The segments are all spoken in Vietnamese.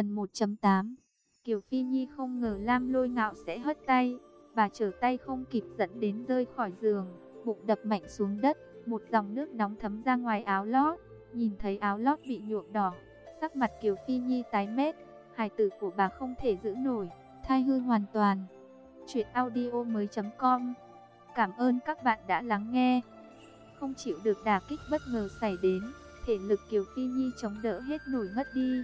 Phần 1.8 Kiều Phi Nhi không ngờ Lam lôi ngạo sẽ hất tay. Bà trở tay không kịp dẫn đến rơi khỏi giường. Bụng đập mạnh xuống đất. Một dòng nước nóng thấm ra ngoài áo lót. Nhìn thấy áo lót bị nhuộm đỏ. Sắc mặt Kiều Phi Nhi tái mét. Hài tử của bà không thể giữ nổi. Thai hư hoàn toàn. Chuyện audio mới com Cảm ơn các bạn đã lắng nghe. Không chịu được đả kích bất ngờ xảy đến. Thể lực Kiều Phi Nhi chống đỡ hết nổi ngất đi.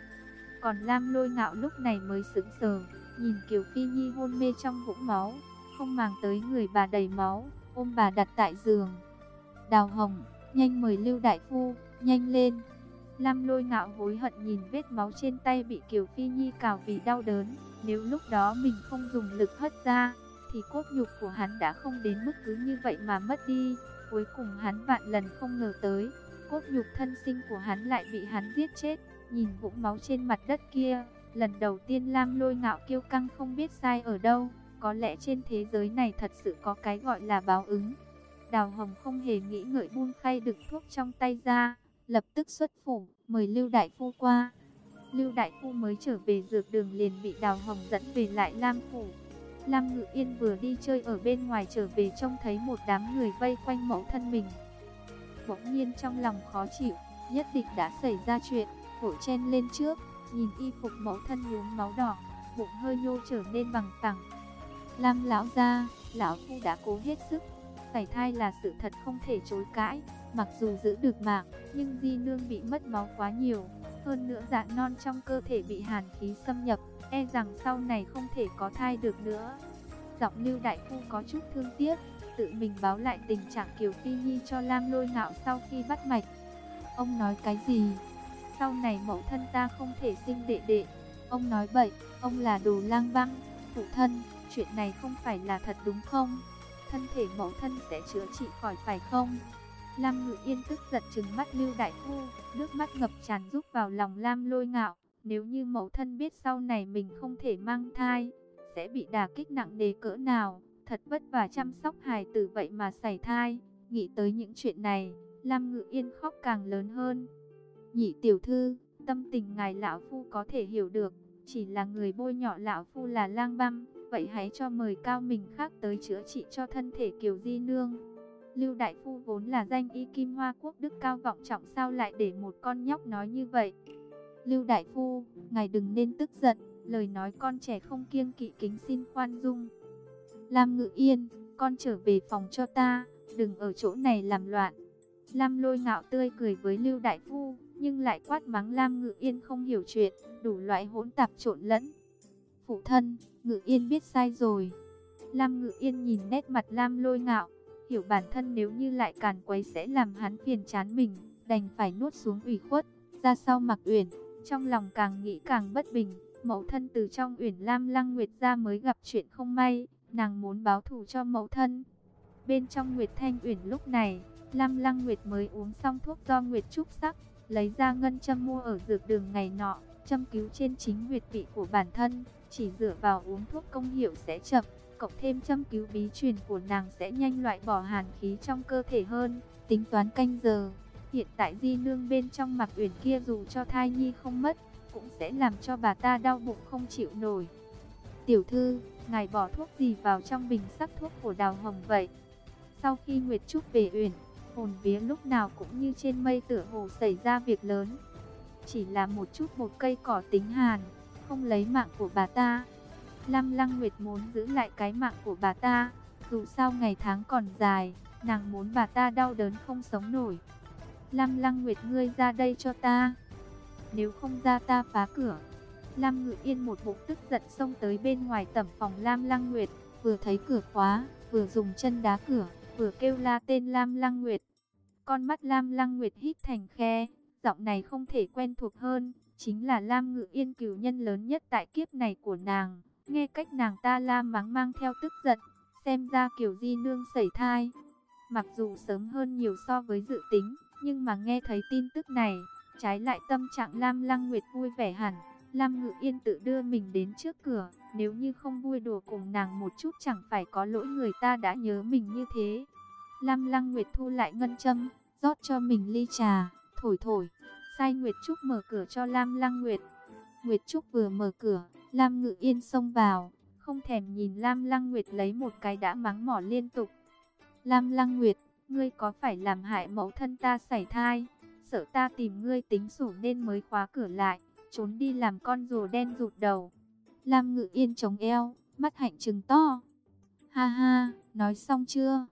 Còn Lam lôi ngạo lúc này mới sững sờ, nhìn Kiều Phi Nhi hôn mê trong vũng máu, không màng tới người bà đầy máu, ôm bà đặt tại giường. Đào Hồng, nhanh mời Lưu Đại Phu, nhanh lên. Lam lôi ngạo hối hận nhìn vết máu trên tay bị Kiều Phi Nhi cào vì đau đớn. Nếu lúc đó mình không dùng lực hất ra, thì cốt nhục của hắn đã không đến mức cứ như vậy mà mất đi. Cuối cùng hắn vạn lần không ngờ tới, cốt nhục thân sinh của hắn lại bị hắn giết chết. Nhìn vũng máu trên mặt đất kia, lần đầu tiên Lam lôi ngạo kiêu căng không biết sai ở đâu. Có lẽ trên thế giới này thật sự có cái gọi là báo ứng. Đào Hồng không hề nghĩ ngợi buông khay đựng thuốc trong tay ra, lập tức xuất phủ, mời Lưu Đại Phu qua. Lưu Đại Phu mới trở về dược đường liền bị Đào Hồng dẫn về lại Lam Phủ. Lam Ngự Yên vừa đi chơi ở bên ngoài trở về trông thấy một đám người vây quanh mẫu thân mình. Bỗng nhiên trong lòng khó chịu, nhất định đã xảy ra chuyện vội chen lên trước, nhìn y phục mẫu thân nhuốm máu đỏ, bụng hơi nhô trở nên bằng phẳng. Lam lão gia, lão phu đã cố hết sức, sảy thai là sự thật không thể chối cãi, mặc dù giữ được mạng, nhưng di nương bị mất máu quá nhiều, hơn nữa dạ non trong cơ thể bị hàn khí xâm nhập, e rằng sau này không thể có thai được nữa. Giọng Lưu Đại Phu có chút thương tiếc, tự mình báo lại tình trạng Kiều Phi Nhi cho Lam Lôi Ngạo sau khi bắt mạch. Ông nói cái gì? Sau này mẫu thân ta không thể sinh đệ đệ. Ông nói bậy, ông là đồ lang băng. Phụ thân, chuyện này không phải là thật đúng không? Thân thể mẫu thân sẽ chữa trị khỏi phải không? Lam Ngự Yên tức giận trừng mắt Lưu Đại Phu, nước mắt ngập tràn rút vào lòng Lam lôi ngạo. Nếu như mẫu thân biết sau này mình không thể mang thai, sẽ bị đả kích nặng nề cỡ nào, thật vất vả chăm sóc hài tử vậy mà xảy thai. Nghĩ tới những chuyện này, Lam Ngự Yên khóc càng lớn hơn. Nhị tiểu thư, tâm tình ngài lão phu có thể hiểu được, chỉ là người bôi nhọ lão phu là lang băm, vậy hãy cho mời cao mình khác tới chữa trị cho thân thể Kiều Di Nương. Lưu Đại Phu vốn là danh y kim hoa quốc đức cao vọng trọng sao lại để một con nhóc nói như vậy. Lưu Đại Phu, ngài đừng nên tức giận, lời nói con trẻ không kiêng kỵ kính xin khoan dung. Lam Ngự Yên, con trở về phòng cho ta, đừng ở chỗ này làm loạn. Lam lôi ngạo tươi cười với Lưu Đại Phu, nhưng lại quát mắng Lam Ngự Yên không hiểu chuyện, đủ loại hỗn tạp trộn lẫn. Phụ thân, Ngự Yên biết sai rồi. Lam Ngự Yên nhìn nét mặt Lam lôi ngạo, hiểu bản thân nếu như lại càn quấy sẽ làm hắn phiền chán mình, đành phải nuốt xuống ủy khuất, ra sau mặc uyển, trong lòng càng nghĩ càng bất bình. Mẫu thân từ trong uyển Lam Lăng Nguyệt ra mới gặp chuyện không may, nàng muốn báo thù cho mẫu thân. Bên trong Nguyệt Thanh Uyển lúc này, Lam Lăng Nguyệt mới uống xong thuốc do Nguyệt Trúc sắc, lấy ra ngân châm mua ở dược đường ngày nọ, châm cứu trên chính huyệt vị của bản thân, chỉ dựa vào uống thuốc công hiệu sẽ chậm, cộng thêm châm cứu bí truyền của nàng sẽ nhanh loại bỏ hàn khí trong cơ thể hơn, tính toán canh giờ. Hiện tại di nương bên trong mặc uyển kia dù cho thai nhi không mất, cũng sẽ làm cho bà ta đau bụng không chịu nổi. Tiểu thư, ngài bỏ thuốc gì vào trong bình sắc thuốc của đào hồng vậy? Sau khi Nguyệt Trúc về uyển, hồn vía lúc nào cũng như trên mây tựa hồ xảy ra việc lớn. Chỉ là một chút một cây cỏ tính hàn, không lấy mạng của bà ta. Lam Lăng Nguyệt muốn giữ lại cái mạng của bà ta, dù sao ngày tháng còn dài, nàng muốn bà ta đau đớn không sống nổi. Lam Lăng Nguyệt ngươi ra đây cho ta. Nếu không ra ta phá cửa. Lam Ngự Yên một bụng tức giận xông tới bên ngoài tẩm phòng Lam Lăng Nguyệt, vừa thấy cửa khóa, vừa dùng chân đá cửa, vừa kêu la tên Lam Lăng Nguyệt. Con mắt Lam Lăng Nguyệt hít thành khe, giọng này không thể quen thuộc hơn, chính là Lam Ngự Yên cửu nhân lớn nhất tại kiếp này của nàng. Nghe cách nàng ta la mắng mang theo tức giận, xem ra kiểu di nương sẩy thai. Mặc dù sớm hơn nhiều so với dự tính, nhưng mà nghe thấy tin tức này, trái lại tâm trạng Lam Lăng Nguyệt vui vẻ hẳn. Lam Ngự Yên tự đưa mình đến trước cửa, nếu như không vui đùa cùng nàng một chút chẳng phải có lỗi người ta đã nhớ mình như thế. Lam Lăng Nguyệt thu lại ngân châm, rót cho mình ly trà, thổi thổi. Sai Nguyệt Trúc mở cửa cho Lam Lăng Nguyệt. Nguyệt Trúc vừa mở cửa, Lam Ngự Yên xông vào, không thèm nhìn Lam Lăng Nguyệt lấy một cái đã mắng mỏ liên tục. Lam Lăng Nguyệt, ngươi có phải làm hại mẫu thân ta sảy thai? Sợ ta tìm ngươi tính sổ nên mới khóa cửa lại, trốn đi làm con rùa đen rụt đầu. Lam Ngự Yên chống eo, mắt hạnh trừng to. Ha ha, nói xong chưa?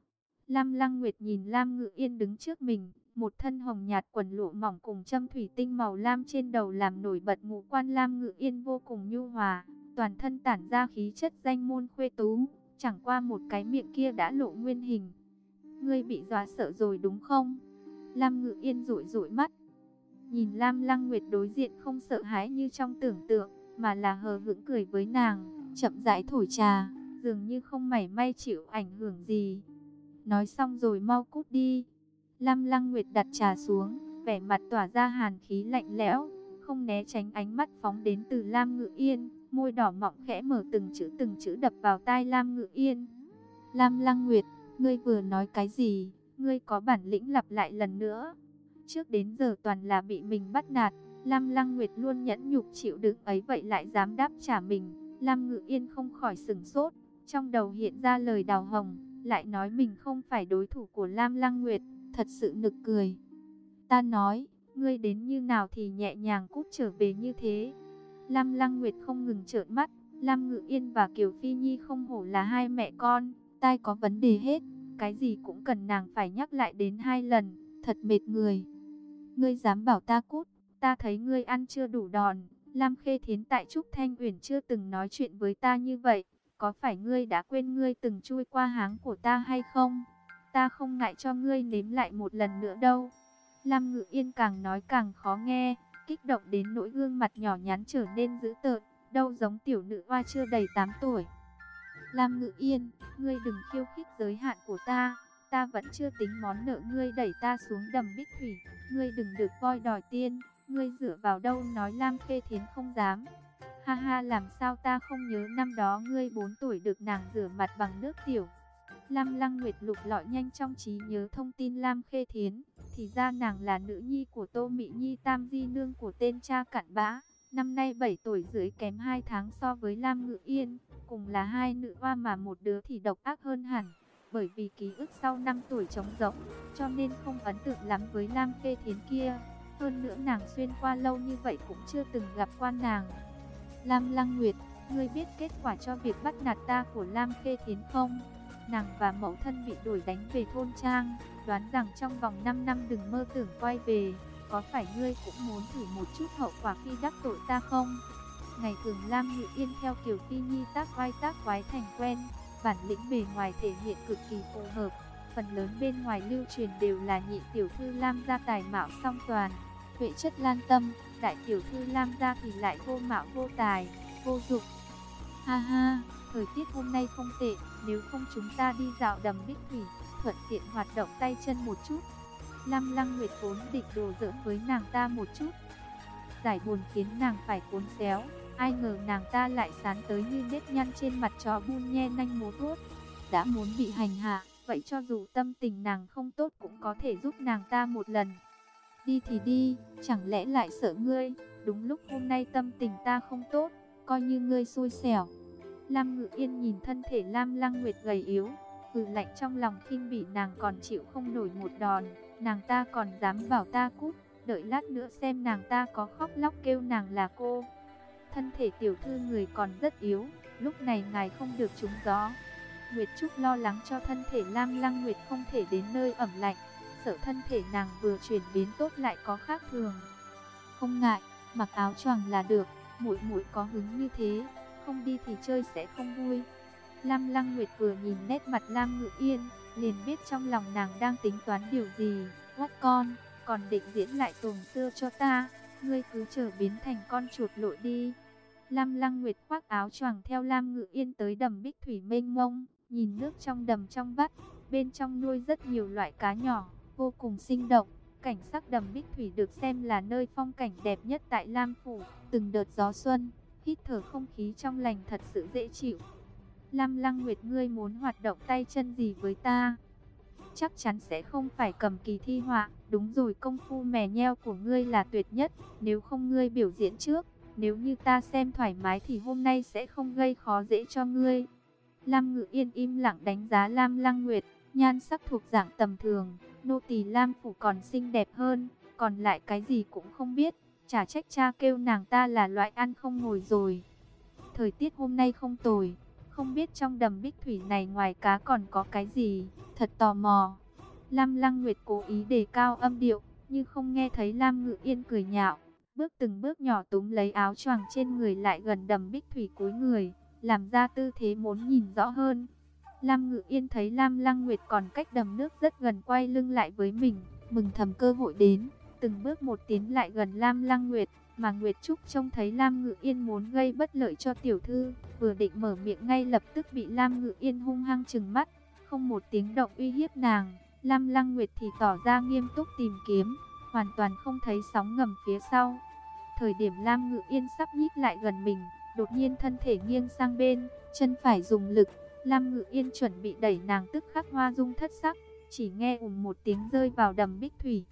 Lam Lăng Nguyệt nhìn Lam Ngự Yên đứng trước mình, một thân hồng nhạt quần lụa mỏng cùng châm thủy tinh màu lam trên đầu làm nổi bật ngũ quan Lam Ngự Yên vô cùng nhu hòa, toàn thân tản ra khí chất danh môn khuê tú, chẳng qua một cái miệng kia đã lộ nguyên hình. Ngươi bị dọa sợ rồi đúng không? Lam Ngự Yên rụi rụi mắt, nhìn Lam Lăng Nguyệt đối diện không sợ hãi như trong tưởng tượng, mà là hờ hững cười với nàng, chậm rãi thổi trà, dường như không mảy may chịu ảnh hưởng gì. Nói xong rồi mau cút đi. Lam Lăng Nguyệt đặt trà xuống, vẻ mặt tỏa ra hàn khí lạnh lẽo, không né tránh ánh mắt phóng đến từ Lam Ngự Yên, môi đỏ mọng khẽ mở từng chữ từng chữ đập vào tai Lam Ngự Yên. Lam Lăng Nguyệt, ngươi vừa nói cái gì? Ngươi có bản lĩnh lặp lại lần nữa. Trước đến giờ toàn là bị mình bắt nạt, Lam Lăng Nguyệt luôn nhẫn nhục chịu đựng ấy vậy lại dám đáp trả mình. Lam Ngự Yên không khỏi sừng sốt, trong đầu hiện ra lời đào hồng, lại nói mình không phải đối thủ của Lam Lăng Nguyệt, thật sự nực cười. Ta nói, ngươi đến như nào thì nhẹ nhàng cút trở về như thế. Lam Lăng Nguyệt không ngừng trợn mắt, Lam Ngự Yên và Kiều Phi Nhi không hổ là hai mẹ con, tai có vấn đề hết, cái gì cũng cần nàng phải nhắc lại đến hai lần, thật mệt người. Ngươi dám bảo ta cút, ta thấy ngươi ăn chưa đủ đòn, Lam Khê Thiến tại Trúc Thanh Uyển chưa từng nói chuyện với ta như vậy, có phải ngươi đã quên ngươi từng chui qua háng của ta hay không? Ta không ngại cho ngươi nếm lại một lần nữa đâu. Lam Ngự Yên càng nói càng khó nghe, kích động đến nỗi gương mặt nhỏ nhắn trở nên dữ tợn, đâu giống tiểu nữ hoa chưa đầy 8 tuổi. Lam Ngự Yên, ngươi đừng khiêu khích giới hạn của ta, ta vẫn chưa tính món nợ ngươi đẩy ta xuống đầm bích thủy, ngươi đừng được voi đòi tiên, ngươi dựa vào đâu nói Lam Khê Thiến không dám. Ha ha làm sao ta không nhớ năm đó ngươi 4 tuổi được nàng rửa mặt bằng nước tiểu. Lam Lăng Nguyệt lục lọi nhanh trong trí nhớ thông tin Lam Khê Thiến, thì ra nàng là nữ nhi của Tô Mị Nhi Tam Di Nương của tên cha cặn bã, năm nay 7 tuổi rưỡi kém 2 tháng so với Lam Ngự Yên, cùng là hai nữ hoa mà một đứa thì độc ác hơn hẳn, bởi vì ký ức sau 5 tuổi trống rỗng, cho nên không ấn tượng lắm với Lam Khê Thiến kia. Hơn nữa nàng xuyên qua lâu như vậy cũng chưa từng gặp qua nàng. Lam Lăng Nguyệt, ngươi biết kết quả cho việc bắt nạt ta của Lam Khê Thiến không? Nàng và mẫu thân bị đuổi đánh về thôn trang, đoán rằng trong vòng 5 năm đừng mơ tưởng quay về. Có phải ngươi cũng muốn thử một chút hậu quả khi đắc tội ta không? Ngày thường Lam Ngự Yên theo kiểu Phi Nhi tác vai tác quái thành quen, bản lĩnh bề ngoài thể hiện cực kỳ phù hợp. Phần lớn bên ngoài lưu truyền đều là nhị tiểu thư Lam gia tài mạo song toàn, huệ chất lan tâm, đại tiểu thư Lam gia thì lại vô mạo vô tài, vô dụng. Ha ha, thời tiết hôm nay không tệ, nếu không chúng ta đi dạo đầm Bích Thủy, thuận tiện hoạt động tay chân một chút. Lam Lăng Nguyệt vốn định đồ giỡn với nàng ta một chút. Giải buồn khiến nàng phải cuốn xéo, ai ngờ nàng ta lại sán tới như nếp nhăn trên mặt chó bun nhe nanh múa thốt. Đã muốn bị hành hạ, vậy cho dù tâm tình nàng không tốt cũng có thể giúp nàng ta một lần. Đi thì đi, chẳng lẽ lại sợ ngươi, đúng lúc hôm nay tâm tình ta không tốt, coi như ngươi xui xẻo. Lam Ngự Yên nhìn thân thể Lam Lăng Nguyệt gầy yếu, hừ lạnh trong lòng khinh bỉ nàng còn chịu không nổi một đòn, nàng ta còn dám bảo ta cút, đợi lát nữa xem nàng ta có khóc lóc kêu nàng là cô. Thân thể tiểu thư người còn rất yếu, lúc này ngài không được trúng gió. Nguyệt Trúc lo lắng cho thân thể Lam Lăng Nguyệt không thể đến nơi ẩm lạnh, sợ thân thể nàng vừa chuyển biến tốt lại có khác thường. Không ngại, mặc áo choàng là được, muội muội có hứng như thế, không đi thì chơi sẽ không vui. Lam Lăng Nguyệt vừa nhìn nét mặt Lam Ngự Yên, liền biết trong lòng nàng đang tính toán điều gì. Quát con, còn định diễn lại tuồng xưa cho ta, ngươi cứ chờ biến thành con chuột lội đi. Lam Lăng Nguyệt khoác áo choàng theo Lam Ngự Yên tới đầm bích thủy mênh mông, nhìn nước trong đầm trong vắt, bên trong nuôi rất nhiều loại cá nhỏ, vô cùng sinh động. Cảnh sắc đầm bích thủy được xem là nơi phong cảnh đẹp nhất tại Lam Phủ, từng đợt gió xuân, hít thở không khí trong lành thật sự dễ chịu. Lam Lăng Nguyệt ngươi muốn hoạt động tay chân gì với ta? Chắc chắn sẽ không phải cầm kỳ thi họa, đúng rồi công phu mè nheo của ngươi là tuyệt nhất, nếu không ngươi biểu diễn trước, nếu như ta xem thoải mái thì hôm nay sẽ không gây khó dễ cho ngươi. Lam Ngự Yên im lặng đánh giá Lam Lăng Nguyệt, nhan sắc thuộc dạng tầm thường, nô tỳ Lam phủ còn xinh đẹp hơn, còn lại cái gì cũng không biết, chả trách cha kêu nàng ta là loại ăn không ngồi rồi. Thời tiết hôm nay không tồi, không biết trong đầm bích thủy này ngoài cá còn có cái gì, thật tò mò. Lam Lăng Nguyệt cố ý đề cao âm điệu, nhưng không nghe thấy Lam Ngự Yên cười nhạo. Bước từng bước nhỏ túm lấy áo choàng trên người lại gần đầm bích thủy cúi người, làm ra tư thế muốn nhìn rõ hơn. Lam Ngự Yên thấy Lam Lăng Nguyệt còn cách đầm nước rất gần quay lưng lại với mình, mừng thầm cơ hội đến, từng bước một tiến lại gần Lam Lăng Nguyệt, mà Nguyệt Trúc trông thấy Lam Ngự Yên muốn gây bất lợi cho tiểu thư, vừa định mở miệng ngay lập tức bị Lam Ngự Yên hung hăng trừng mắt, không một tiếng động uy hiếp nàng. Lam Lăng Nguyệt thì tỏ ra nghiêm túc tìm kiếm, hoàn toàn không thấy sóng ngầm phía sau. Thời điểm Lam Ngự Yên sắp nhích lại gần mình, đột nhiên thân thể nghiêng sang bên, chân phải dùng lực, Lam Ngự Yên chuẩn bị đẩy nàng tức khắc hoa dung thất sắc, chỉ nghe ùm một tiếng rơi vào đầm bích thủy.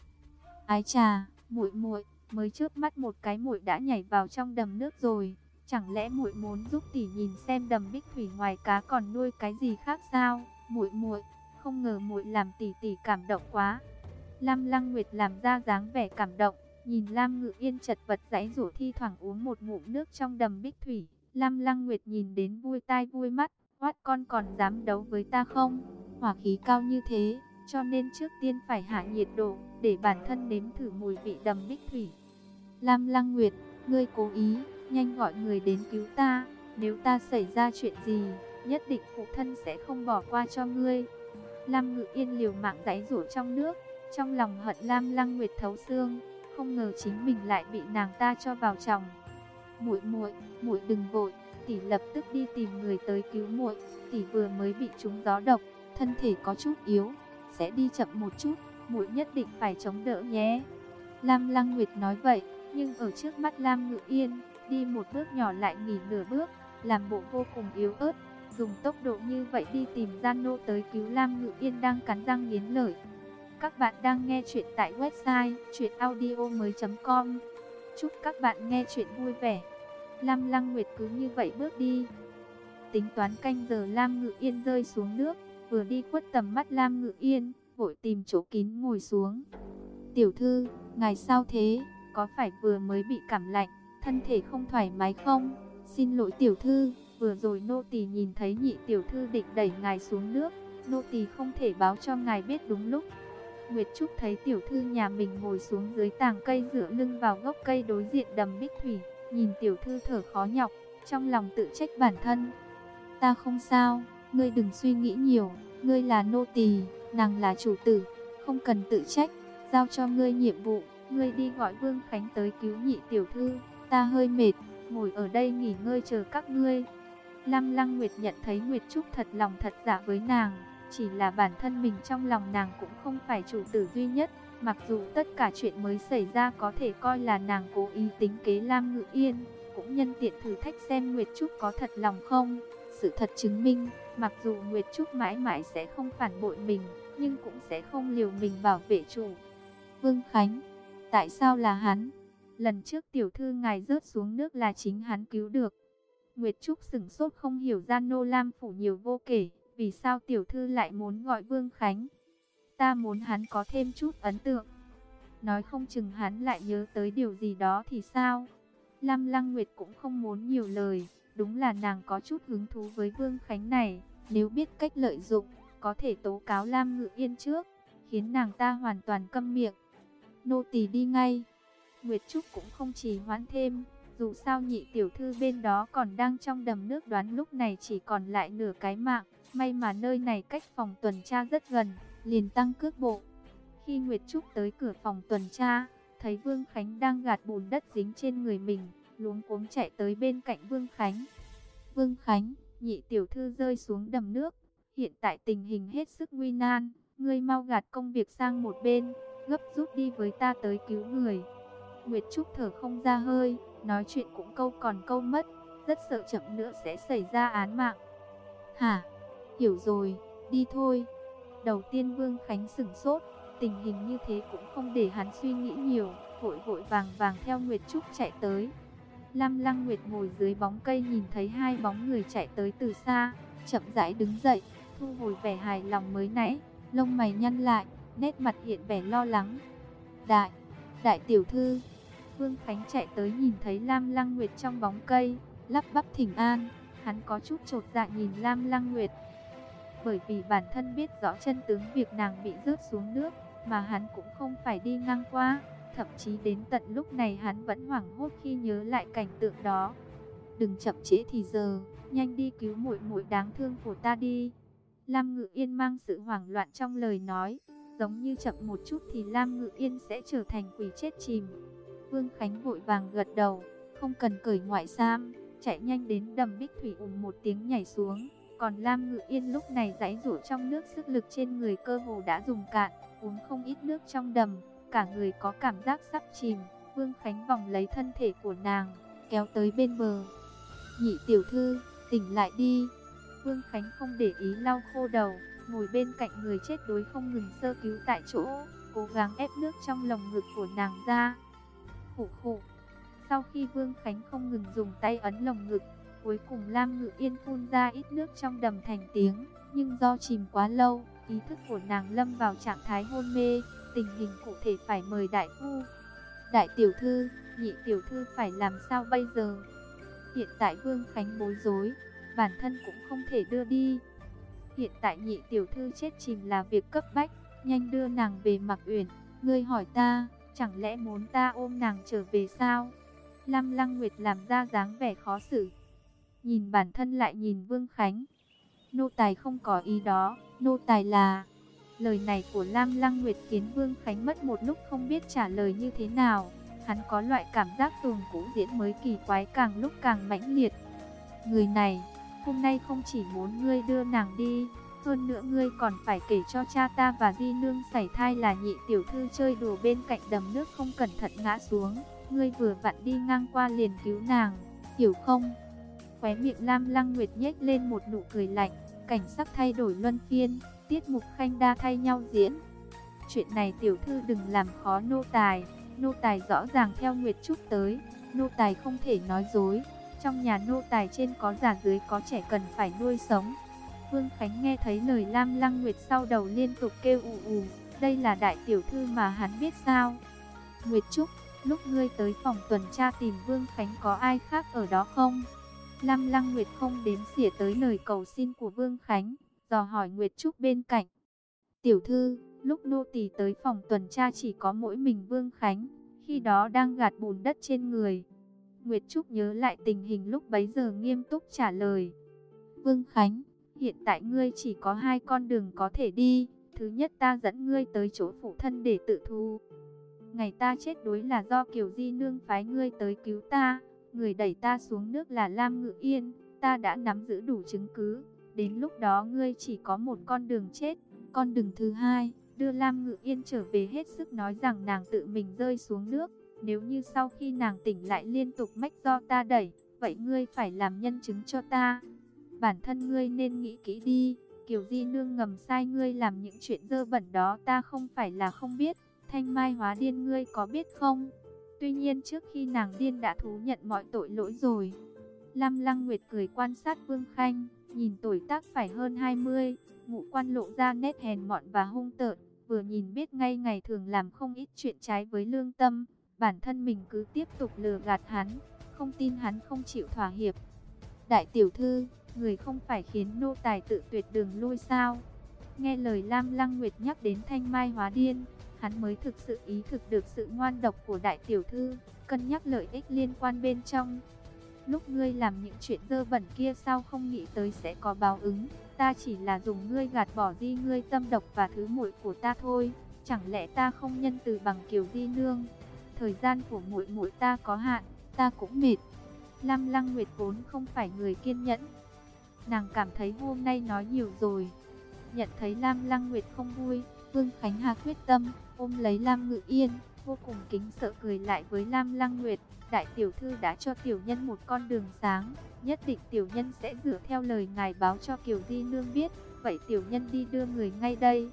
Ái trà, muội muội, mới chớp mắt một cái muội đã nhảy vào trong đầm nước rồi, chẳng lẽ muội muốn giúp tỷ nhìn xem đầm bích thủy ngoài cá còn nuôi cái gì khác sao? Muội muội, không ngờ muội làm tỷ tỷ cảm động quá. Lam Lăng Nguyệt làm ra dáng vẻ cảm động, nhìn Lam Ngự Yên chật vật giãy rủ thi thoảng uống một ngụm nước trong đầm bích thủy. Lam Lăng Nguyệt nhìn đến vui tai vui mắt, Hoát con còn dám đấu với ta không? Hỏa khí cao như thế, cho nên trước tiên phải hạ nhiệt độ, để bản thân nếm thử mùi vị đầm bích thủy. Lam Lăng Nguyệt, ngươi cố ý, nhanh gọi người đến cứu ta, nếu ta xảy ra chuyện gì, nhất định phụ thân sẽ không bỏ qua cho ngươi. Lam Ngự Yên liều mạng giãy rủ trong nước, trong lòng hận Lam Lăng Nguyệt thấu xương, không ngờ chính mình lại bị nàng ta cho vào chồng. Muội muội, muội đừng vội, tỷ lập tức đi tìm người tới cứu muội. Tỷ vừa mới bị trúng gió độc, thân thể có chút yếu, sẽ đi chậm một chút, muội nhất định phải chống đỡ nhé. Lam Lăng Nguyệt nói vậy, nhưng ở trước mắt Lam Ngự Yên, đi một bước nhỏ lại nghỉ nửa bước, làm bộ vô cùng yếu ớt, dùng tốc độ như vậy đi tìm gian nô tới cứu Lam Ngự Yên đang cắn răng nghiến lợi. Các bạn đang nghe chuyện tại website chuyenaudio.com Chúc các bạn nghe chuyện vui vẻ. Lam Lăng Nguyệt cứ như vậy bước đi. Tính toán canh giờ Lam Ngự Yên rơi xuống nước, vừa đi khuất tầm mắt Lam Ngự Yên, vội tìm chỗ kín ngồi xuống. Tiểu thư, ngài sao thế? Có phải vừa mới bị cảm lạnh, thân thể không thoải mái không? Xin lỗi tiểu thư, vừa rồi nô tỳ nhìn thấy nhị tiểu thư định đẩy ngài xuống nước, nô tỳ không thể báo cho ngài biết đúng lúc. Nguyệt Trúc thấy tiểu thư nhà mình ngồi xuống dưới tàng cây dựa lưng vào gốc cây đối diện đầm bích thủy, nhìn tiểu thư thở khó nhọc, trong lòng tự trách bản thân. Ta không sao, ngươi đừng suy nghĩ nhiều, ngươi là nô tỳ, nàng là chủ tử, không cần tự trách, giao cho ngươi nhiệm vụ, ngươi đi gọi Vương Khánh tới cứu nhị tiểu thư, ta hơi mệt, ngồi ở đây nghỉ ngơi chờ các ngươi. Lăng Lăng Nguyệt nhận thấy Nguyệt Trúc thật lòng thật dạ với nàng, chỉ là bản thân mình trong lòng nàng cũng không phải chủ tử duy nhất, Mặc dù tất cả chuyện mới xảy ra có thể coi là nàng cố ý tính kế Lam Ngự Yên, cũng nhân tiện thử thách xem Nguyệt Trúc có thật lòng không. Sự thật chứng minh, mặc dù Nguyệt Trúc mãi mãi sẽ không phản bội mình, nhưng cũng sẽ không liều mình bảo vệ chủ. Vương Khánh, tại sao là hắn? Lần trước tiểu thư ngài rớt xuống nước là chính hắn cứu được. Nguyệt Trúc sửng sốt không hiểu ra nô lam phủ nhiều vô kể, vì sao tiểu thư lại muốn gọi Vương Khánh. Ta muốn hắn có thêm chút ấn tượng. Nói không chừng hắn lại nhớ tới điều gì đó thì sao? Lam Lăng Nguyệt cũng không muốn nhiều lời. Đúng là nàng có chút hứng thú với Vương Khánh này. Nếu biết cách lợi dụng, có thể tố cáo Lam Ngự Yên trước, khiến nàng ta hoàn toàn câm miệng. Nô tỳ đi ngay. Nguyệt Trúc cũng không trì hoãn thêm, dù sao nhị tiểu thư bên đó còn đang trong đầm nước đoán lúc này chỉ còn lại nửa cái mạng, may mà nơi này cách phòng tuần tra rất gần, liền tăng cước bộ. Khi Nguyệt Trúc tới cửa phòng tuần tra, thấy Vương Khánh đang gạt bùn đất dính trên người mình, luống cuống chạy tới bên cạnh Vương Khánh. Vương Khánh, nhị tiểu thư rơi xuống đầm nước, hiện tại tình hình hết sức nguy nan, ngươi mau gạt công việc sang một bên, gấp rút đi với ta tới cứu người. Nguyệt Trúc thở không ra hơi, nói chuyện cũng câu còn câu mất, rất sợ chậm nữa sẽ xảy ra án mạng. Hả? Hiểu rồi, đi thôi. Đầu tiên Vương Khánh sửng sốt, tình hình như thế cũng không để hắn suy nghĩ nhiều, vội vội vàng vàng theo Nguyệt Trúc chạy tới. Lam Lăng Nguyệt ngồi dưới bóng cây nhìn thấy hai bóng người chạy tới từ xa, chậm rãi đứng dậy, thu hồi vẻ hài lòng mới nãy, lông mày nhăn lại, nét mặt hiện vẻ lo lắng. Đại, đại tiểu thư, Vương Khánh chạy tới nhìn thấy Lam Lăng Nguyệt trong bóng cây, lắp bắp thỉnh an, hắn có chút trột dạ nhìn Lam Lăng Nguyệt. Bởi vì bản thân biết rõ chân tướng việc nàng bị rớt xuống nước, mà hắn cũng không phải đi ngang qua, thậm chí đến tận lúc này hắn vẫn hoảng hốt khi nhớ lại cảnh tượng đó. Đừng chậm trễ thì giờ, nhanh đi cứu muội muội đáng thương của ta đi. Lam Ngự Yên mang sự hoảng loạn trong lời nói, giống như chậm một chút thì Lam Ngự Yên sẽ trở thành quỷ chết chìm. Vương Khánh vội vàng gật đầu, không cần cởi ngoại sam, chạy nhanh đến đầm Bích Thủy ùm một tiếng nhảy xuống. Còn Lam Ngự Yên lúc này giãy rủa trong nước sức lực trên người cơ hồ đã dùng cạn, uống không ít nước trong đầm, cả người có cảm giác sắp chìm. Vương Khánh vòng lấy thân thể của nàng, kéo tới bên bờ. Nhị tiểu thư, tỉnh lại đi. Vương Khánh không để ý lau khô đầu, ngồi bên cạnh người chết đối không ngừng sơ cứu tại chỗ, cố gắng ép nước trong lồng ngực của nàng ra. Khủ khủ. Sau khi Vương Khánh không ngừng dùng tay ấn lồng ngực, cuối cùng Lam Ngự Yên phun ra ít nước trong đầm thành tiếng, nhưng do chìm quá lâu, ý thức của nàng lâm vào trạng thái hôn mê, tình hình cụ thể phải mời đại phu. Đại tiểu thư, nhị tiểu thư phải làm sao bây giờ? Hiện tại Vương Khánh bối rối, bản thân cũng không thể đưa đi. Hiện tại nhị tiểu thư chết chìm là việc cấp bách, nhanh đưa nàng về mặc Uyển. Ngươi hỏi ta, chẳng lẽ muốn ta ôm nàng trở về sao? Lam Lăng Nguyệt làm ra dáng vẻ khó xử. Nhìn bản thân lại nhìn Vương Khánh. Nô tài không có ý đó, nô tài là... Lời này của Lam Lăng Nguyệt khiến Vương Khánh mất một lúc không biết trả lời như thế nào. Hắn có loại cảm giác tuồng cũ diễn mới kỳ quái càng lúc càng mãnh liệt. Người này, hôm nay không chỉ muốn ngươi đưa nàng đi, hơn nữa ngươi còn phải kể cho cha ta và Di Nương xảy thai là nhị tiểu thư chơi đùa bên cạnh đầm nước không cẩn thận ngã xuống. Ngươi vừa vặn đi ngang qua liền cứu nàng, hiểu không? Khóe miệng Lam Lăng Nguyệt nhếch lên một nụ cười lạnh, cảnh sắc thay đổi luân phiên, tiết mục khanh đa thay nhau diễn. Chuyện này tiểu thư đừng làm khó nô tài, nô tài rõ ràng theo Nguyệt Trúc tới, nô tài không thể nói dối. Trong nhà nô tài trên có già dưới có trẻ cần phải nuôi sống. Vương Khánh nghe thấy lời Lam Lăng Nguyệt sau đầu liên tục kêu ù ù, đây là đại tiểu thư mà hắn biết sao. Nguyệt Trúc, lúc ngươi tới phòng tuần tra tìm Vương Khánh có ai khác ở đó không? Lam Lăng Nguyệt không đếm xỉa tới lời cầu xin của Vương Khánh, dò hỏi Nguyệt Trúc bên cạnh. Tiểu thư, lúc nô tỳ tới phòng tuần tra chỉ có mỗi mình Vương Khánh, khi đó đang gạt bùn đất trên người. Nguyệt Trúc nhớ lại tình hình lúc bấy giờ nghiêm túc trả lời. Vương Khánh, hiện tại ngươi chỉ có hai con đường có thể đi. Thứ nhất ta dẫn ngươi tới chỗ phụ thân để tự thu. Ngày ta chết đối là do Kiều Di Nương phái ngươi tới cứu ta. Người đẩy ta xuống nước là Lam Ngự Yên. Ta đã nắm giữ đủ chứng cứ. Đến lúc đó ngươi chỉ có một con đường chết. Con đường thứ hai, đưa Lam Ngự Yên trở về hết sức nói rằng nàng tự mình rơi xuống nước. Nếu như sau khi nàng tỉnh lại liên tục mách do ta đẩy, vậy ngươi phải làm nhân chứng cho ta. Bản thân ngươi nên nghĩ kỹ đi, Kiều Di Nương ngầm sai ngươi làm những chuyện dơ bẩn đó ta không phải là không biết. Thanh Mai hóa điên ngươi có biết không? Tuy nhiên trước khi nàng điên đã thú nhận mọi tội lỗi rồi. Lam Lăng Nguyệt cười quan sát Vương Khanh, nhìn tuổi tác phải hơn 20, ngũ quan lộ ra nét hèn mọn và hung tợn, vừa nhìn biết ngay ngày thường làm không ít chuyện trái với lương tâm, bản thân mình cứ tiếp tục lừa gạt hắn, không tin hắn không chịu thỏa hiệp. Đại tiểu thư, người không phải khiến nô tài tự tuyệt đường lui sao? Nghe lời Lam Lăng Nguyệt nhắc đến thanh mai hóa điên, hắn mới thực sự ý thực được sự ngoan độc của đại tiểu thư, cân nhắc lợi ích liên quan bên trong. Lúc ngươi làm những chuyện dơ bẩn kia sao không nghĩ tới sẽ có báo ứng, ta chỉ là dùng ngươi gạt bỏ đi ngươi tâm độc và thứ muội của ta thôi, chẳng lẽ ta không nhân từ bằng kiều di nương? Thời gian của muội muội ta có hạn, ta cũng mệt. Lam Lăng Nguyệt vốn không phải người kiên nhẫn. Nàng cảm thấy hôm nay nói nhiều rồi. Nhận thấy Lam Lăng Nguyệt không vui, Vương Khánh Hà quyết tâm, ôm lấy Lam Ngự Yên, vô cùng kính sợ cười lại với Lam Lăng Nguyệt. Đại tiểu thư đã cho tiểu nhân một con đường sáng, nhất định tiểu nhân sẽ dựa theo lời ngài báo cho Kiều Di Nương biết, vậy tiểu nhân đi đưa người ngay đây.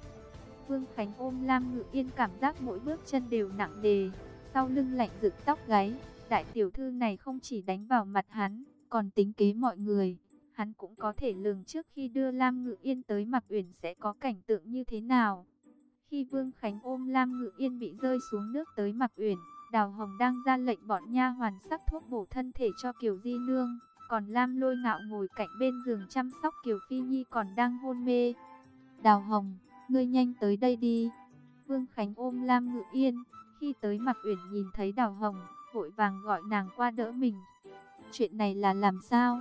Vương Khánh ôm Lam Ngự Yên cảm giác mỗi bước chân đều nặng đề sau lưng lạnh rực tóc gáy. Đại tiểu thư này không chỉ đánh vào mặt hắn, còn tính kế mọi người. Hắn cũng có thể lường trước khi đưa Lam Ngự Yên tới Mạc Uyển sẽ có cảnh tượng như thế nào. Khi Vương Khánh ôm Lam Ngự Yên bị rơi xuống nước tới Mạc Uyển, Đào Hồng đang ra lệnh bọn nha hoàn sắc thuốc bổ thân thể cho Kiều Di Nương, còn Lam Lôi Ngạo ngồi cạnh bên giường chăm sóc Kiều Phi Nhi còn đang hôn mê. Đào Hồng, ngươi nhanh tới đây đi. Vương Khánh ôm Lam Ngự Yên, khi tới Mạc Uyển nhìn thấy Đào Hồng, vội vàng gọi nàng qua đỡ mình. Chuyện này là làm sao?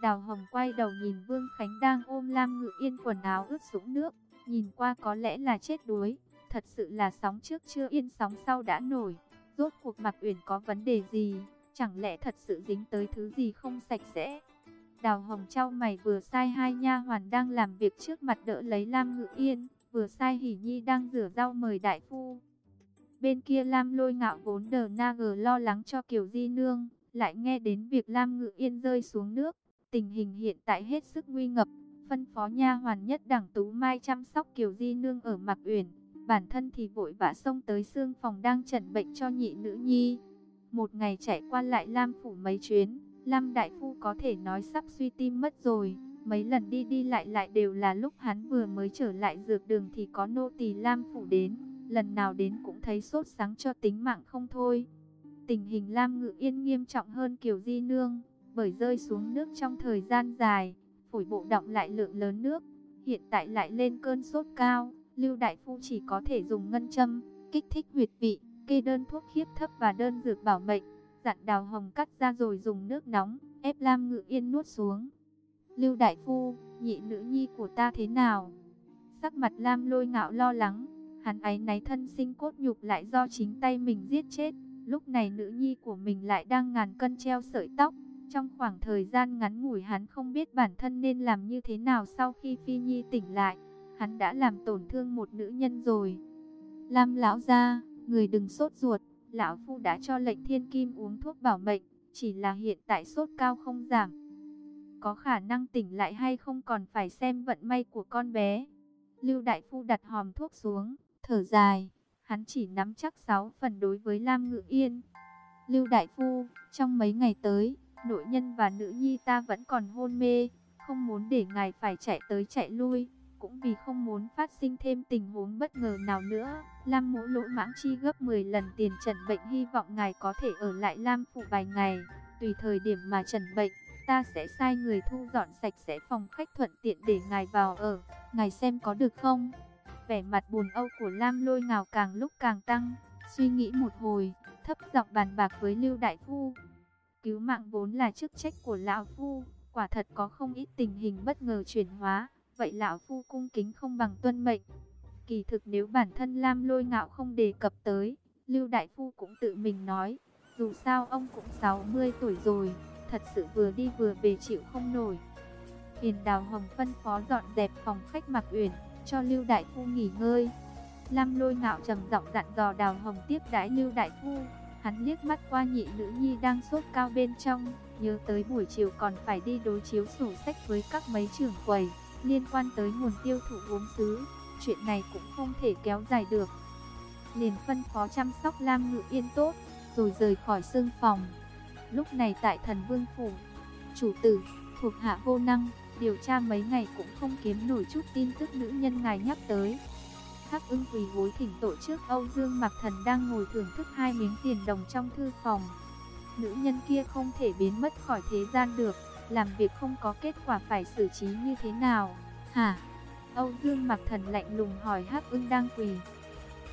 Đào Hồng quay đầu nhìn Vương Khánh đang ôm Lam Ngự Yên quần áo ướt sũng nước, nhìn qua có lẽ là chết đuối, thật sự là sóng trước chưa yên sóng sau đã nổi. Rốt cuộc Mạc Uyển có vấn đề gì? Chẳng lẽ thật sự dính tới thứ gì không sạch sẽ? Đào Hồng trao mày vừa sai hai nha hoàn đang làm việc trước mặt đỡ lấy Lam Ngự Yên, vừa sai Hỷ Nhi đang rửa rau mời đại phu. Bên kia Lam lôi ngạo vốn đờ na gờ lo lắng cho Kiều Di Nương, lại nghe đến việc Lam Ngự Yên rơi xuống nước. Tình hình hiện tại hết sức nguy ngập, phân phó nha hoàn nhất đẳng Tú Mai chăm sóc Kiều Di Nương ở Mạc Uyển, bản thân thì vội vã xông tới xương phòng đang chẩn bệnh cho nhị nữ nhi. Một ngày chạy qua lại Lam phủ mấy chuyến, Lam đại phu có thể nói sắp suy tim mất rồi. Mấy lần đi đi lại lại đều là lúc hắn vừa mới trở lại dược đường thì có nô tỳ Lam phủ đến, lần nào đến cũng thấy sốt sáng cho tính mạng không thôi. Tình hình Lam Ngự Yên nghiêm trọng hơn Kiều Di Nương, bởi rơi xuống nước trong thời gian dài, phổi bộ động lại lượng lớn nước, hiện tại lại lên cơn sốt cao, Lưu Đại Phu chỉ có thể dùng ngân châm, kích thích huyệt vị, kê đơn thuốc khiếp thấp và đơn dược bảo mệnh, dặn đào hồng cắt ra rồi dùng nước nóng, ép Lam Ngự Yên nuốt xuống. Lưu Đại Phu, nhị nữ nhi của ta thế nào? Sắc mặt Lam lôi ngạo lo lắng, hắn ấy náy thân sinh cốt nhục lại do chính tay mình giết chết. Lúc này nữ nhi của mình lại đang ngàn cân treo sợi tóc. Trong khoảng thời gian ngắn ngủi hắn không biết bản thân nên làm như thế nào sau khi Phi Nhi tỉnh lại. Hắn đã làm tổn thương một nữ nhân rồi. Lam lão ra, người đừng sốt ruột. Lão Phu đã cho lệnh thiên kim uống thuốc bảo mệnh. Chỉ là hiện tại sốt cao không giảm. Có khả năng tỉnh lại hay không còn phải xem vận may của con bé. Lưu Đại Phu đặt hòm thuốc xuống, thở dài. Hắn chỉ nắm chắc 6 phần đối với Lam Ngự Yên. Lưu Đại Phu, trong mấy ngày tới, nội nhân và nữ nhi ta vẫn còn hôn mê, không muốn để ngài phải chạy tới chạy lui, cũng vì không muốn phát sinh thêm tình huống bất ngờ nào nữa. Lam mỗ lỗ mãng chi gấp 10 lần tiền trần bệnh hy vọng ngài có thể ở lại Lam phủ vài ngày, tùy thời điểm mà trần bệnh. Ta sẽ sai người thu dọn sạch sẽ phòng khách thuận tiện để ngài vào ở, ngài xem có được không? Vẻ mặt buồn âu của Lam lôi ngào càng lúc càng tăng, suy nghĩ một hồi, thấp giọng bàn bạc với Lưu Đại Phu. Cứu mạng vốn là chức trách của Lão Phu, quả thật có không ít tình hình bất ngờ chuyển hóa, vậy Lão Phu cung kính không bằng tuân mệnh. Kỳ thực nếu bản thân Lam lôi ngạo không đề cập tới, Lưu Đại Phu cũng tự mình nói, dù sao ông cũng 60 tuổi rồi, thật sự vừa đi vừa về chịu không nổi. Hiền Đào Hồng phân phó dọn dẹp phòng khách Mạc Uyển, cho Lưu Đại Phu nghỉ ngơi. Lam lôi ngạo trầm giọng dặn dò Đào Hồng tiếp đãi Lưu Đại Phu. Hắn liếc mắt qua nhị nữ nhi đang sốt cao bên trong, nhớ tới buổi chiều còn phải đi đối chiếu sổ sách với các mấy trưởng quầy, liên quan tới nguồn tiêu thụ gốm sứ. Chuyện này cũng không thể kéo dài được. Liền phân phó chăm sóc Lam Ngự Yên tốt, rồi rời khỏi sương phòng. Lúc này tại thần vương phủ, chủ tử, thuộc hạ vô năng, điều tra mấy ngày cũng không kiếm nổi chút tin tức nữ nhân ngài nhắc tới. Hắc ưng quỳ gối thỉnh tội trước Âu Dương Mặc Thần đang ngồi thưởng thức hai miếng tiền đồng trong thư phòng. Nữ nhân kia không thể biến mất khỏi thế gian được, làm việc không có kết quả phải xử trí như thế nào? Hả? Âu Dương Mặc Thần lạnh lùng hỏi Hắc ưng đang quỳ.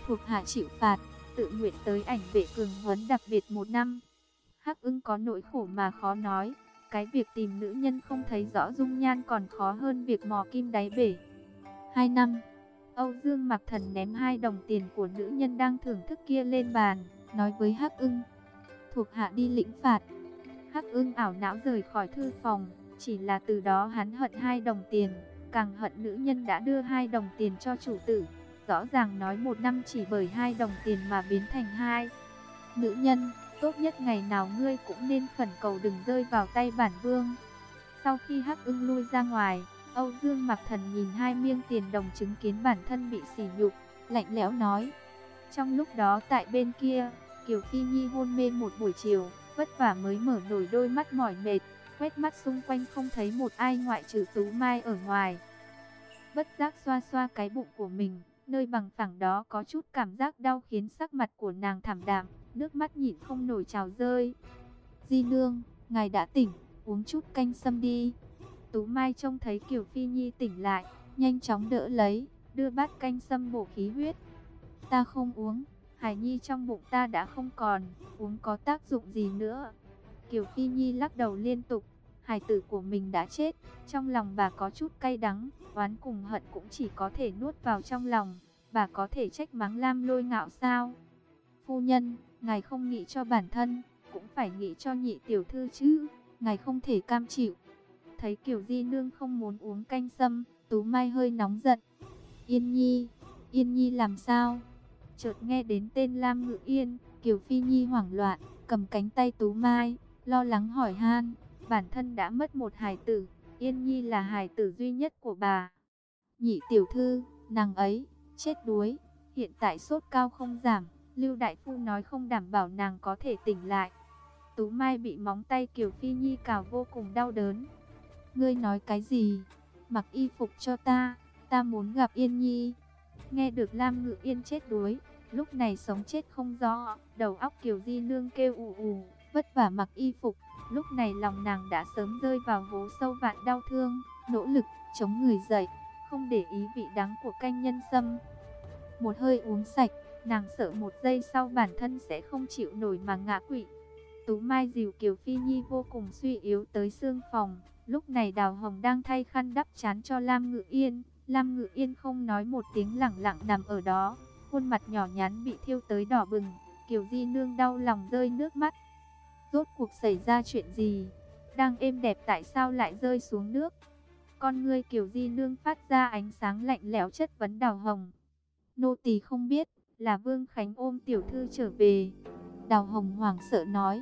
Thuộc hạ chịu phạt, tự nguyện tới ảnh vệ cường huấn đặc biệt một năm. Hắc ưng có nỗi khổ mà khó nói. Cái việc tìm nữ nhân không thấy rõ dung nhan còn khó hơn việc mò kim đáy bể. Hai năm, Âu Dương Mặc Thần ném hai đồng tiền của nữ nhân đang thưởng thức kia lên bàn, nói với Hắc Ưng, thuộc hạ đi lĩnh phạt. Hắc Ưng ảo não rời khỏi thư phòng, chỉ là từ đó hắn hận hai đồng tiền, càng hận nữ nhân đã đưa hai đồng tiền cho chủ tử. Rõ ràng nói một năm chỉ bởi hai đồng tiền mà biến thành hai. Nữ nhân, tốt nhất ngày nào ngươi cũng nên khẩn cầu đừng rơi vào tay bản vương. Sau khi Hắc ưng lui ra ngoài, Âu Dương Mặc Thần nhìn hai miếng tiền đồng chứng kiến bản thân bị sỉ nhục, lạnh lẽo nói. Trong lúc đó tại bên kia, Kiều Phi Nhi hôn mê một buổi chiều, vất vả mới mở nổi đôi mắt mỏi mệt, quét mắt xung quanh không thấy một ai ngoại trừ Tú Mai ở ngoài. Bất giác xoa xoa cái bụng của mình, nơi bằng phẳng đó có chút cảm giác đau khiến sắc mặt của nàng thảm đạm, nước mắt nhịn không nổi trào rơi. Di nương, ngài đã tỉnh, uống chút canh sâm đi. Tú Mai trông thấy Kiều Phi Nhi tỉnh lại, nhanh chóng đỡ lấy, đưa bát canh sâm bổ khí huyết. Ta không uống, Hải Nhi trong bụng ta đã không còn, uống có tác dụng gì nữa. Kiều Phi Nhi lắc đầu liên tục, Hải tử của mình đã chết, trong lòng bà có chút cay đắng, oán cùng hận cũng chỉ có thể nuốt vào trong lòng, bà có thể trách mắng Lam lôi ngạo sao? Phu nhân, ngài không nghĩ cho bản thân, cũng phải nghĩ cho nhị tiểu thư chứ, ngài không thể cam chịu. Thấy Kiều Di Nương không muốn uống canh sâm, Tú Mai hơi nóng giận. Yên Nhi, Yên Nhi làm sao? Chợt nghe đến tên Lam Ngự Yên, Kiều Phi Nhi hoảng loạn, cầm cánh tay Tú Mai, lo lắng hỏi han, bản thân đã mất một hài tử, Yên Nhi là hài tử duy nhất của bà. Nhị tiểu thư, nàng ấy, chết đuối, hiện tại sốt cao không giảm, Lưu Đại Phu nói không đảm bảo nàng có thể tỉnh lại. Tú Mai bị móng tay Kiều Phi Nhi cào vô cùng đau đớn. Ngươi nói cái gì? Mặc y phục cho ta, ta muốn gặp Yên Nhi. Nghe được Lam Ngự Yên chết đuối, lúc này sống chết không rõ, đầu óc Kiều Di Nương kêu ù ù, vất vả mặc y phục. Lúc này lòng nàng đã sớm rơi vào hố sâu vạn đau thương, nỗ lực chống người dậy, không để ý vị đắng của canh nhân sâm. Một hơi uống sạch, nàng sợ một giây sau bản thân sẽ không chịu nổi mà ngã quỵ. Tú Mai dìu Kiều Phi Nhi vô cùng suy yếu tới xương phòng. Lúc này Đào Hồng đang thay khăn đắp chán cho Lam Ngự Yên. Lam Ngự Yên không nói một tiếng lặng lặng nằm ở đó. Khuôn mặt nhỏ nhắn bị thiêu tới đỏ bừng. Kiều Di Nương đau lòng rơi nước mắt. Rốt cuộc xảy ra chuyện gì? Đang êm đẹp tại sao lại rơi xuống nước? Con ngươi Kiều Di Nương phát ra ánh sáng lạnh lẽo chất vấn Đào Hồng. Nô tỳ không biết, là Vương Khánh ôm tiểu thư trở về. Đào Hồng hoảng sợ nói.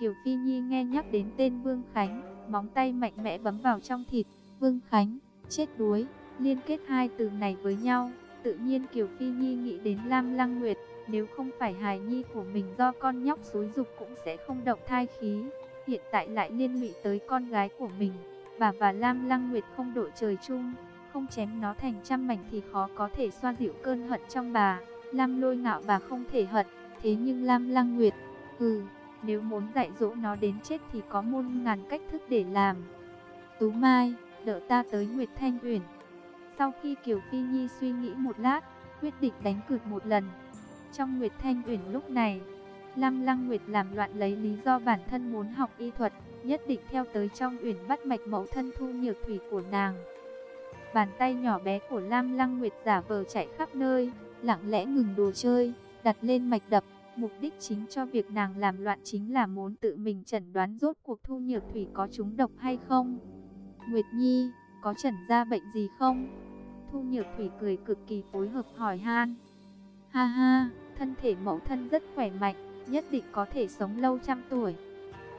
Kiều Phi Nhi nghe nhắc đến tên Vương Khánh, móng tay mạnh mẽ bấm vào trong thịt. Vương Khánh, chết đuối, liên kết hai từ này với nhau. Tự nhiên Kiều Phi Nhi nghĩ đến Lam Lăng Nguyệt, nếu không phải hài nhi của mình do con nhóc xúi dục cũng sẽ không động thai khí. Hiện tại lại liên lụy tới con gái của mình, bà và Lam Lăng Nguyệt không đội trời chung, không chém nó thành trăm mảnh thì khó có thể xoa dịu cơn hận trong bà. Lam lôi ngạo bà không thể hận, thế nhưng Lam Lăng Nguyệt, hừ, nếu muốn dạy dỗ nó đến chết thì có muôn ngàn cách thức để làm. Tú Mai, đợi ta tới Nguyệt Thanh Uyển. Sau khi Kiều Phi Nhi suy nghĩ một lát, quyết định đánh cược một lần. Trong Nguyệt Thanh Uyển lúc này, Lam Lăng Nguyệt làm loạn lấy lý do bản thân muốn học y thuật, nhất định theo tới trong uyển bắt mạch mẫu thân thu nhược thủy của nàng. Bàn tay nhỏ bé của Lam Lăng Nguyệt giả vờ chạy khắp nơi, lặng lẽ ngừng đồ chơi, đặt lên mạch đập. Mục đích chính cho việc nàng làm loạn chính là muốn tự mình chẩn đoán rốt cuộc thu nhược thủy có trúng độc hay không. Nguyệt Nhi, có chẩn ra bệnh gì không? Thu nhược thủy cười cực kỳ phối hợp hỏi han. Ha ha, thân thể mẫu thân rất khỏe mạnh, nhất định có thể sống lâu trăm tuổi.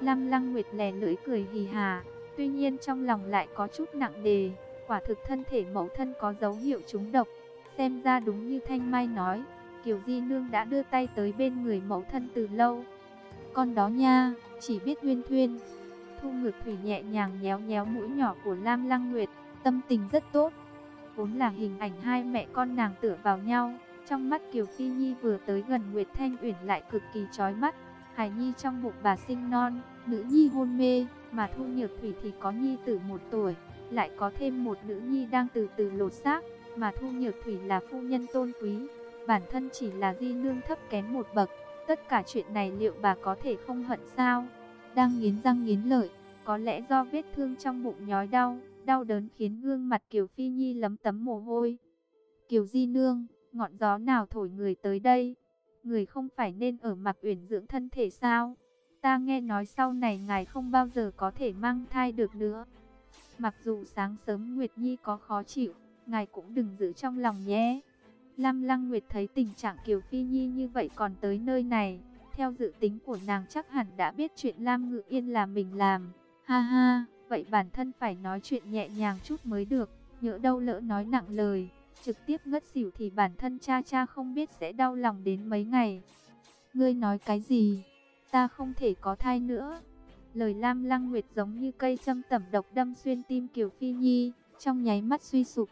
Lam Lăng Nguyệt lè lưỡi cười hì hà, tuy nhiên trong lòng lại có chút nặng đề, quả thực thân thể mẫu thân có dấu hiệu trúng độc. Xem ra đúng như Thanh Mai nói, Kiều Di Nương đã đưa tay tới bên người mẫu thân từ lâu. Con đó nha, chỉ biết huyên thuyên. Thu ngược thủy nhẹ nhàng nhéo nhéo mũi nhỏ của Lam Lăng Nguyệt, tâm tình rất tốt. Vốn là hình ảnh hai mẹ con nàng tựa vào nhau, trong mắt Kiều Phi Nhi vừa tới gần Nguyệt Thanh Uyển lại cực kỳ chói mắt. Hải Nhi trong bụng bà sinh non, nữ nhi hôn mê, mà Thu Nhược Thủy thì có nhi tử một tuổi, lại có thêm một nữ nhi đang từ từ lột xác, mà Thu Nhược Thủy là phu nhân tôn quý, bản thân chỉ là di nương thấp kém một bậc, tất cả chuyện này liệu bà có thể không hận sao? Đang nghiến răng nghiến lợi, có lẽ do vết thương trong bụng nhói đau, đau đớn khiến gương mặt Kiều Phi Nhi lấm tấm mồ hôi. Kiều Di Nương, ngọn gió nào thổi người tới đây? Người không phải nên ở mặc uyển dưỡng thân thể sao? Ta nghe nói sau này ngài không bao giờ có thể mang thai được nữa. Mặc dù sáng sớm Nguyệt Nhi có khó chịu, ngài cũng đừng giữ trong lòng nhé. Lam Lăng Nguyệt thấy tình trạng Kiều Phi Nhi như vậy còn tới nơi này, theo dự tính của nàng chắc hẳn đã biết chuyện Lam Ngự Yên là mình làm. Ha ha, vậy bản thân phải nói chuyện nhẹ nhàng chút mới được, nhỡ đâu lỡ nói nặng lời, trực tiếp ngất xỉu thì bản thân cha cha không biết sẽ đau lòng đến mấy ngày. Ngươi nói cái gì? ta không thể có thai nữa. Lời Lam Lăng Nguyệt giống như cây châm tẩm độc đâm xuyên tim Kiều Phi Nhi, trong nháy mắt suy sụp.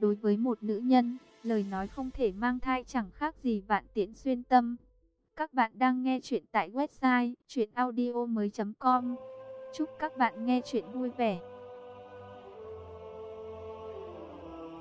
Đối với một nữ nhân, lời nói không thể mang thai chẳng khác gì vạn tiễn xuyên tâm. Các bạn đang nghe chuyện tại website chuyenaudio.com Chúc các bạn nghe chuyện vui vẻ.